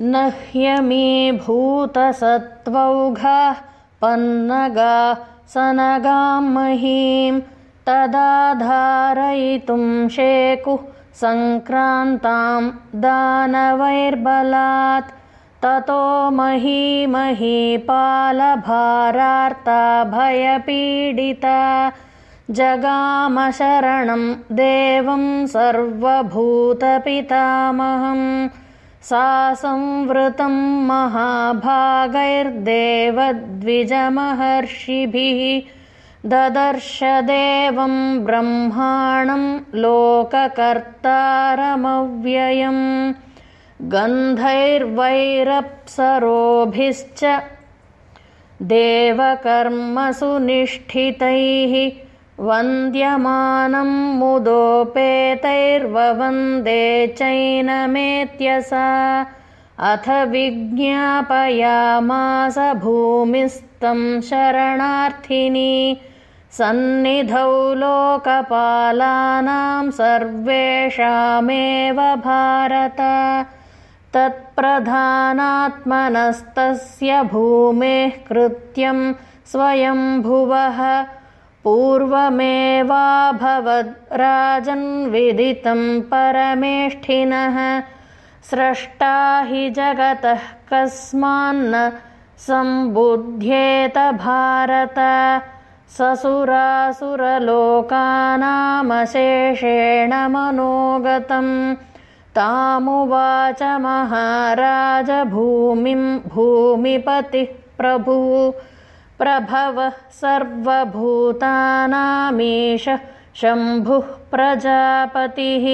न ह्यमीभूतसत्त्वौघाः पन्नगा सनगां महीं तदा धारयितुं शेकुः सङ्क्रान्तां दानवैर्बलात् ततो महीमहीपालभारार्ता भयपीडिता जगामशरणं देवं सर्वभूतपितामहम् सा संवृतं महाभागैर्देवद्विजमहर्षिभिः ददर्शदेवं ब्रह्माणं लोककर्तारमव्ययम् गन्धैर्वैरप्सरोभिश्च देवकर्मसु निष्ठितैः वन्द्यमानं मुदोपेतैर्ववन्दे चैनमेत्यसा अथ विज्ञापयामास भूमिस्तं शरणार्थिनी सन्निधौ लोकपालानां सर्वेषामेव भारत। तत्प्रधानात्मनस्तस्य भूमेः कृत्यं स्वयंभुवः पूर्वमेवाभवद्राजन्विदितं परमेष्ठिनः स्रष्टा हि जगतः कस्मान्न सम्बुध्येत भारत। ससुरासुरलोकानामशेषेण मनोगतम् तामुवाच महाराजभूमिं भूमिपतिः प्रभुः प्रभवः सर्वभूतानामीश शम्भुः प्रजापतिः